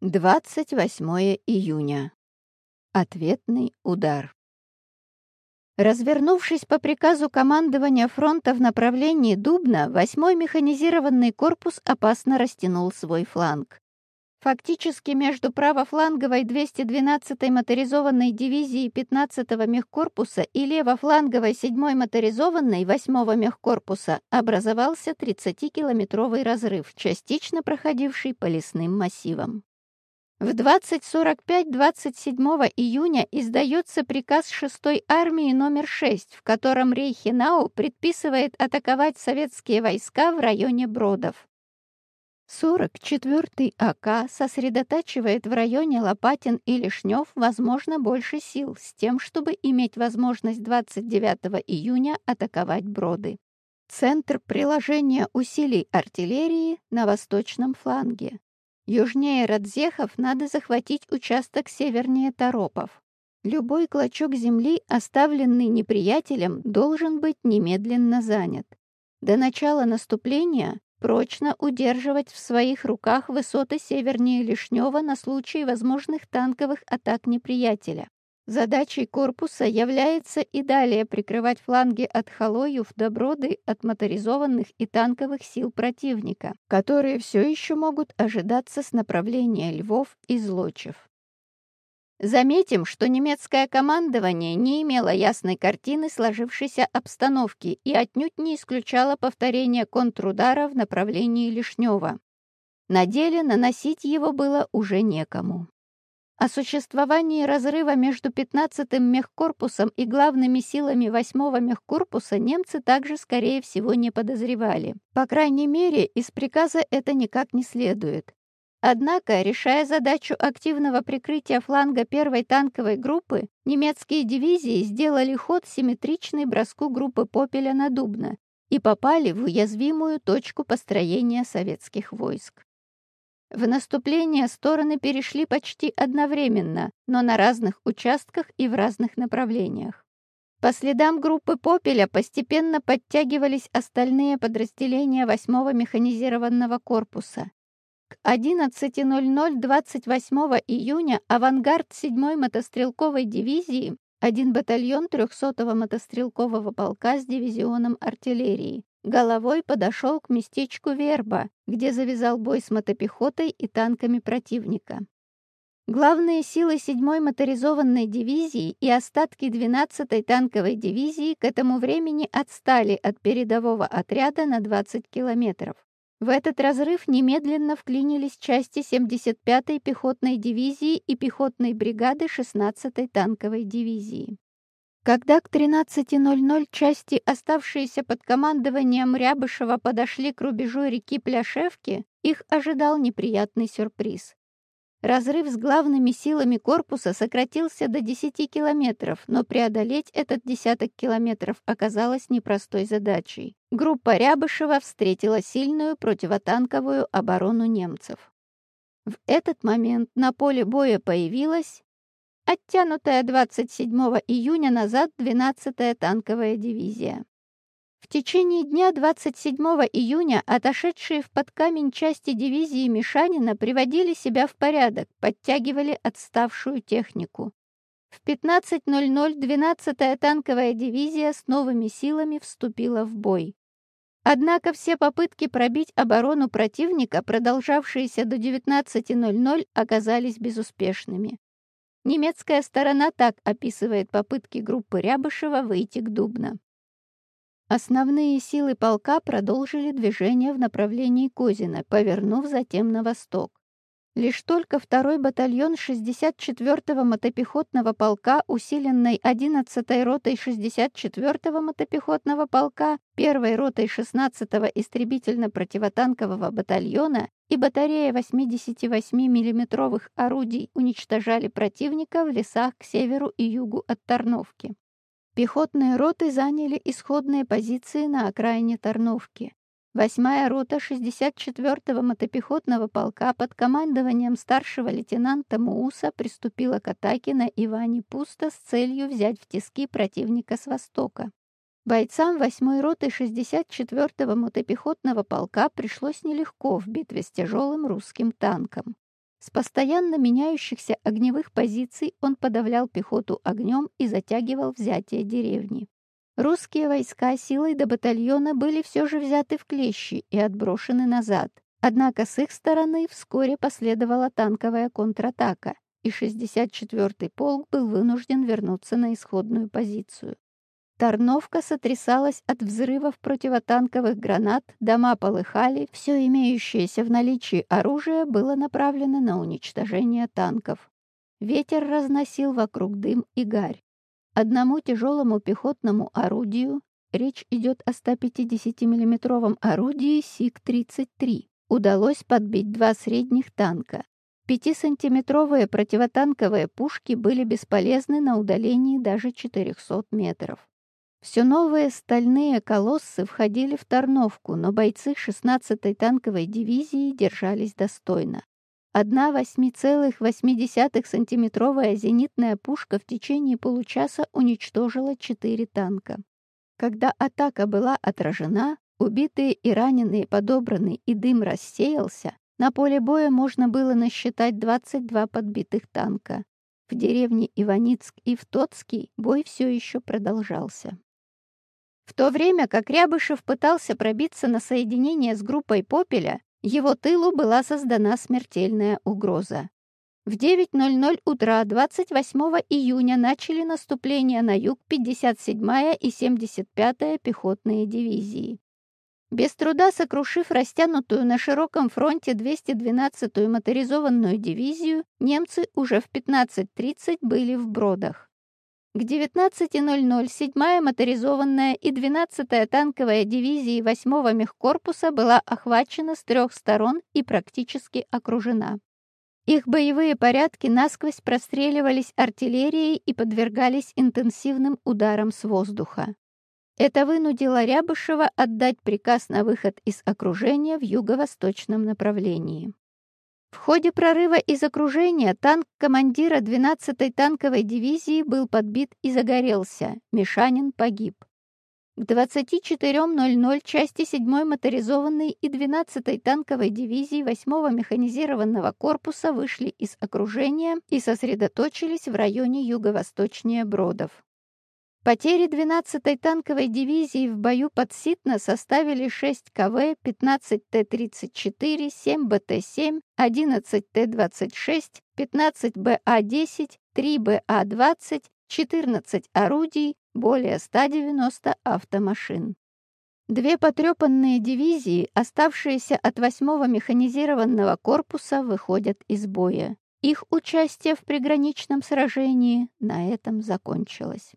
28 июня. Ответный удар. Развернувшись по приказу командования фронта в направлении Дубна, 8-й механизированный корпус опасно растянул свой фланг. Фактически между правофланговой 212-й моторизованной дивизией 15-го мехкорпуса и левофланговой 7-й моторизованной 8-го мехкорпуса образовался 30-километровый разрыв, частично проходивший по лесным массивам. В 20.45 27 июня издается приказ 6-й армии номер 6, в котором Рейхенау предписывает атаковать советские войска в районе Бродов. 44-й АК сосредотачивает в районе Лопатин и Лишнев, возможно, больше сил, с тем, чтобы иметь возможность 29 июня атаковать Броды. Центр приложения усилий артиллерии на восточном фланге. Южнее Радзехов надо захватить участок севернее Торопов. Любой клочок земли, оставленный неприятелем, должен быть немедленно занят. До начала наступления прочно удерживать в своих руках высоты севернее Лишнева на случай возможных танковых атак неприятеля. Задачей корпуса является и далее прикрывать фланги от Халоев до Броды от моторизованных и танковых сил противника, которые все еще могут ожидаться с направления Львов и Злочев. Заметим, что немецкое командование не имело ясной картины сложившейся обстановки и отнюдь не исключало повторения контрудара в направлении Лишнева. На деле наносить его было уже некому. О существовании разрыва между 15-м мехкорпусом и главными силами 8-го мехкорпуса немцы также, скорее всего, не подозревали. По крайней мере, из приказа это никак не следует. Однако, решая задачу активного прикрытия фланга первой танковой группы, немецкие дивизии сделали ход симметричный броску группы Попеля на Дубно и попали в уязвимую точку построения советских войск. В наступление стороны перешли почти одновременно, но на разных участках и в разных направлениях. По следам группы Попеля постепенно подтягивались остальные подразделения 8-го механизированного корпуса. К 11.00 28 июня авангард 7-й мотострелковой дивизии, один батальон 300-го мотострелкового полка с дивизионом артиллерии, головой подошел к местечку Верба, где завязал бой с мотопехотой и танками противника. Главные силы 7-й моторизованной дивизии и остатки 12-й танковой дивизии к этому времени отстали от передового отряда на 20 километров. В этот разрыв немедленно вклинились части 75-й пехотной дивизии и пехотной бригады 16-й танковой дивизии. Когда к 13.00 части, оставшиеся под командованием Рябышева, подошли к рубежу реки Пляшевки, их ожидал неприятный сюрприз. Разрыв с главными силами корпуса сократился до 10 километров, но преодолеть этот десяток километров оказалось непростой задачей. Группа Рябышева встретила сильную противотанковую оборону немцев. В этот момент на поле боя появилась оттянутая 27 июня назад 12-я танковая дивизия. В течение дня 27 июня отошедшие в подкамень части дивизии Мишанина приводили себя в порядок, подтягивали отставшую технику. В 15.00 12-я танковая дивизия с новыми силами вступила в бой. Однако все попытки пробить оборону противника, продолжавшиеся до 19.00, оказались безуспешными. Немецкая сторона так описывает попытки группы Рябышева выйти к Дубно. Основные силы полка продолжили движение в направлении Козина, повернув затем на восток. Лишь только второй батальон 64-го мотопехотного полка, усиленный 11-й ротой 64-го мотопехотного полка, 1-й ротой 16-го истребительно-противотанкового батальона и батарея 88 миллиметровых орудий уничтожали противника в лесах к северу и югу от Тарновки. Пехотные роты заняли исходные позиции на окраине Тарновки. Восьмая рота 64-го мотопехотного полка под командованием старшего лейтенанта Мууса приступила к атаке на Иване Пусто с целью взять в тиски противника с востока. Бойцам 8-й роты 64-го мотопехотного полка пришлось нелегко в битве с тяжелым русским танком. С постоянно меняющихся огневых позиций он подавлял пехоту огнем и затягивал взятие деревни. Русские войска силой до батальона были все же взяты в клещи и отброшены назад. Однако с их стороны вскоре последовала танковая контратака, и 64-й полк был вынужден вернуться на исходную позицию. Тарновка сотрясалась от взрывов противотанковых гранат, дома полыхали, все имеющееся в наличии оружие было направлено на уничтожение танков. Ветер разносил вокруг дым и гарь. Одному тяжелому пехотному орудию, речь идет о 150 миллиметровом орудии СИГ-33, удалось подбить два средних танка. Пятисантиметровые противотанковые пушки были бесполезны на удалении даже 400 метров. Все новые стальные колоссы входили в Тарновку, но бойцы 16-й танковой дивизии держались достойно. Одна 8,8-сантиметровая зенитная пушка в течение получаса уничтожила четыре танка. Когда атака была отражена, убитые и раненые подобраны и дым рассеялся, на поле боя можно было насчитать 22 подбитых танка. В деревне Иваницк и в Тоцкий бой все еще продолжался. В то время как Рябышев пытался пробиться на соединение с группой Попеля, его тылу была создана смертельная угроза. В 9.00 утра 28 июня начали наступление на юг 57-я и 75-я пехотные дивизии. Без труда сокрушив растянутую на широком фронте 212-ю моторизованную дивизию, немцы уже в 15.30 были в Бродах. К 19.00 7-я моторизованная и 12-я танковая дивизии 8-го мехкорпуса была охвачена с трех сторон и практически окружена. Их боевые порядки насквозь простреливались артиллерией и подвергались интенсивным ударам с воздуха. Это вынудило Рябышева отдать приказ на выход из окружения в юго-восточном направлении. В ходе прорыва из окружения танк командира 12-й танковой дивизии был подбит и загорелся. Мишанин погиб. К 24.00 части 7-й моторизованной и 12-й танковой дивизии 8-го механизированного корпуса вышли из окружения и сосредоточились в районе юго-восточнее Бродов. Потери 12-й танковой дивизии в бою под Ситно составили 6 КВ, 15 Т-34, 7 БТ-7, 11 Т-26, 15 БА-10, 3 БА-20, 14 орудий, более 190 автомашин. Две потрепанные дивизии, оставшиеся от 8-го механизированного корпуса, выходят из боя. Их участие в приграничном сражении на этом закончилось.